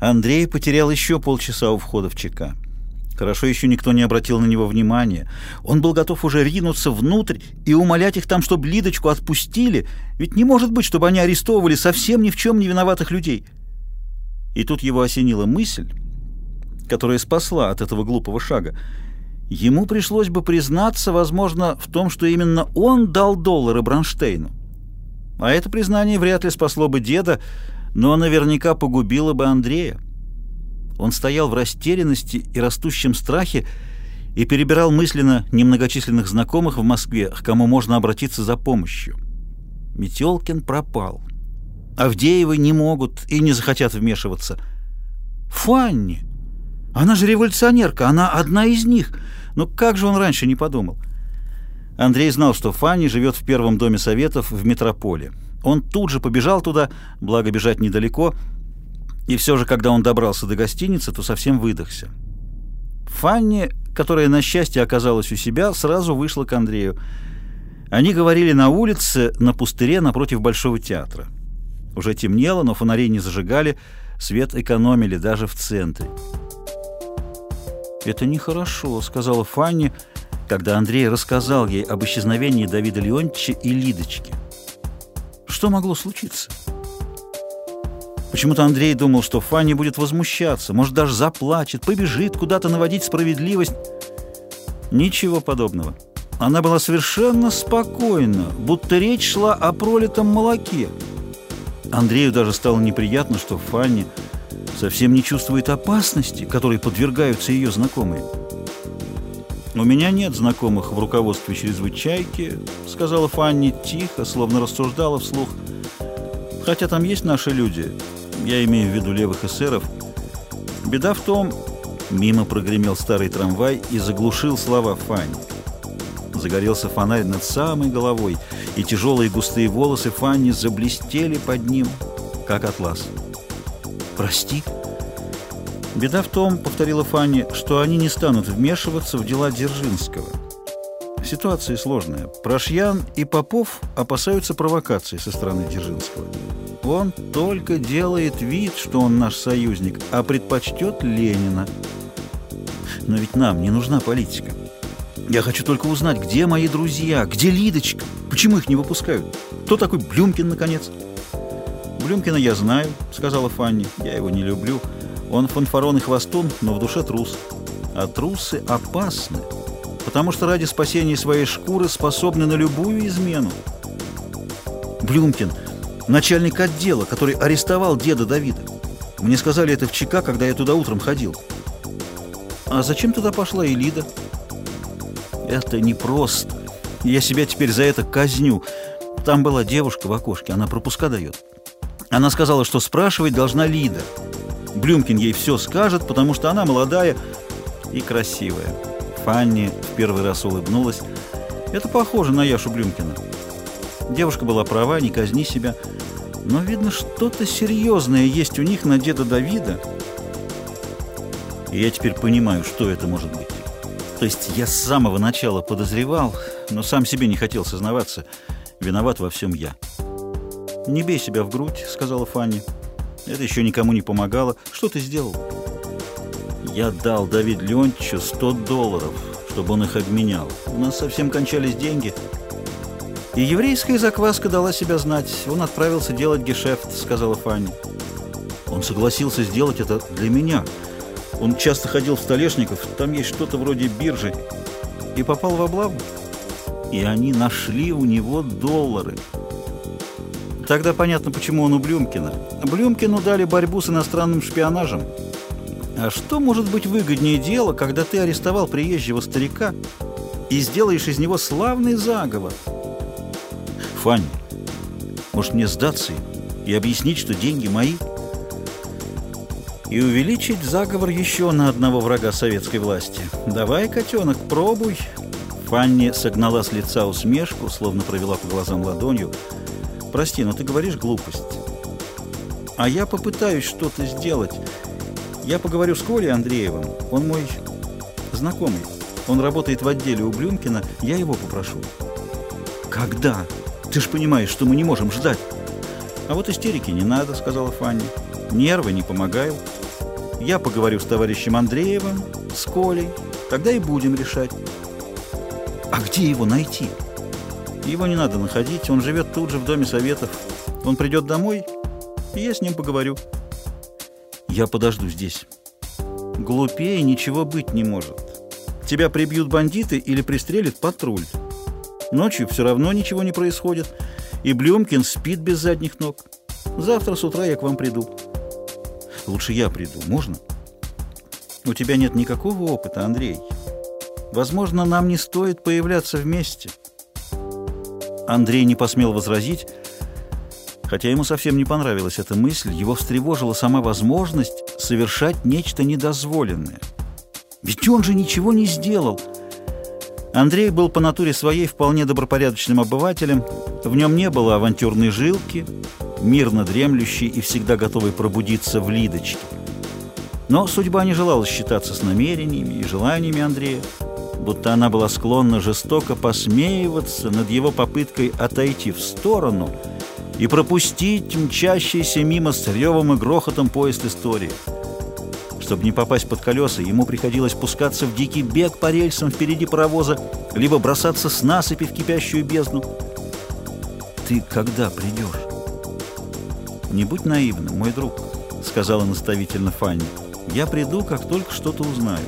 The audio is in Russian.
Андрей потерял еще полчаса у входа в ЧК. Хорошо еще никто не обратил на него внимания. Он был готов уже ринуться внутрь и умолять их там, чтобы Лидочку отпустили, ведь не может быть, чтобы они арестовывали совсем ни в чем не виноватых людей. И тут его осенила мысль, которая спасла от этого глупого шага. Ему пришлось бы признаться, возможно, в том, что именно он дал доллары Бронштейну. А это признание вряд ли спасло бы деда, но наверняка погубило бы Андрея. Он стоял в растерянности и растущем страхе и перебирал мысленно немногочисленных знакомых в Москве, к кому можно обратиться за помощью. Метелкин пропал. Авдеевы не могут и не захотят вмешиваться. Фанни! Она же революционерка, она одна из них. Но как же он раньше не подумал? Андрей знал, что Фанни живет в первом доме советов в метрополе. Он тут же побежал туда, благо бежать недалеко, и все же, когда он добрался до гостиницы, то совсем выдохся. Фанни, которая на счастье оказалась у себя, сразу вышла к Андрею. Они говорили на улице, на пустыре напротив Большого театра. Уже темнело, но фонарей не зажигали, свет экономили даже в центре. «Это нехорошо», — сказала Фанни, когда Андрей рассказал ей об исчезновении Давида Леонтьевича и Лидочки. Что могло случиться? Почему-то Андрей думал, что Фанни будет возмущаться, может, даже заплачет, побежит куда-то наводить справедливость. Ничего подобного. Она была совершенно спокойна, будто речь шла о пролитом молоке. Андрею даже стало неприятно, что Фанни совсем не чувствует опасности, которой подвергаются ее знакомые. «У меня нет знакомых в руководстве чрезвычайки», — сказала Фанни тихо, словно рассуждала вслух. «Хотя там есть наши люди, я имею в виду левых эсеров. Беда в том...» Мимо прогремел старый трамвай и заглушил слова Фанни. Загорелся фонарь над самой головой, и тяжелые густые волосы Фанни заблестели под ним, как атлас. «Прости», «Беда в том, — повторила Фанни, — что они не станут вмешиваться в дела Дзержинского. Ситуация сложная. Прошьян и Попов опасаются провокации со стороны Дзержинского. Он только делает вид, что он наш союзник, а предпочтет Ленина. Но ведь нам не нужна политика. Я хочу только узнать, где мои друзья, где Лидочка, почему их не выпускают? Кто такой Блюмкин, наконец?» «Блюмкина я знаю», — сказала Фанни. «Я его не люблю». Он фанфарон и хвостун, но в душе трус. А трусы опасны, потому что ради спасения своей шкуры способны на любую измену. Блюмкин, начальник отдела, который арестовал деда Давида. Мне сказали это в ЧК, когда я туда утром ходил. А зачем туда пошла Элида? Это непросто. Я себя теперь за это казню. Там была девушка в окошке, она пропуска дает. Она сказала, что спрашивать должна Лида. Блюмкин ей все скажет, потому что она молодая и красивая. Фанни в первый раз улыбнулась. Это похоже на Яшу Блюмкина. Девушка была права, не казни себя. Но, видно, что-то серьезное есть у них на деда Давида. И я теперь понимаю, что это может быть. То есть я с самого начала подозревал, но сам себе не хотел сознаваться. Виноват во всем я. «Не бей себя в грудь», — сказала Фанни. Это еще никому не помогало. Что ты сделал? Я дал Давид Леонтьевичу 100 долларов, чтобы он их обменял. У нас совсем кончались деньги. И еврейская закваска дала себя знать. Он отправился делать гешефт, сказала Фанни. Он согласился сделать это для меня. Он часто ходил в Столешников, там есть что-то вроде биржи, и попал в облаву. И они нашли у него доллары. Тогда понятно, почему он у Блюмкина. Блюмкину дали борьбу с иностранным шпионажем. А что может быть выгоднее дела, когда ты арестовал приезжего старика и сделаешь из него славный заговор? Фанни, может мне сдаться и объяснить, что деньги мои? И увеличить заговор еще на одного врага советской власти. Давай, котенок, пробуй. Фанни согнала с лица усмешку, словно провела по глазам ладонью. Прости, но ты говоришь глупость. А я попытаюсь что-то сделать. Я поговорю с Колей Андреевым. Он мой знакомый. Он работает в отделе у Блюмкина. Я его попрошу. Когда? Ты же понимаешь, что мы не можем ждать. А вот истерики не надо, сказала Фанни. Нервы не помогают. Я поговорю с товарищем Андреевым, с Колей. Тогда и будем решать. А где его найти? Его не надо находить, он живет тут же в Доме Советов. Он придет домой, и я с ним поговорю. Я подожду здесь. Глупее ничего быть не может. Тебя прибьют бандиты или пристрелит патруль. Ночью все равно ничего не происходит, и Блюмкин спит без задних ног. Завтра с утра я к вам приду. Лучше я приду, можно? У тебя нет никакого опыта, Андрей. Возможно, нам не стоит появляться вместе. Андрей не посмел возразить, хотя ему совсем не понравилась эта мысль, его встревожила сама возможность совершать нечто недозволенное. Ведь он же ничего не сделал. Андрей был по натуре своей вполне добропорядочным обывателем, в нем не было авантюрной жилки, мирно дремлющий и всегда готовый пробудиться в Лидочке. Но судьба не желала считаться с намерениями и желаниями Андрея будто она была склонна жестоко посмеиваться над его попыткой отойти в сторону и пропустить мчащийся мимо с ревом и грохотом поезд истории. Чтобы не попасть под колеса, ему приходилось пускаться в дикий бег по рельсам впереди паровоза, либо бросаться с насыпи в кипящую бездну. «Ты когда придешь?» «Не будь наивным, мой друг», — сказала наставительно Фанни. «Я приду, как только что-то узнаю».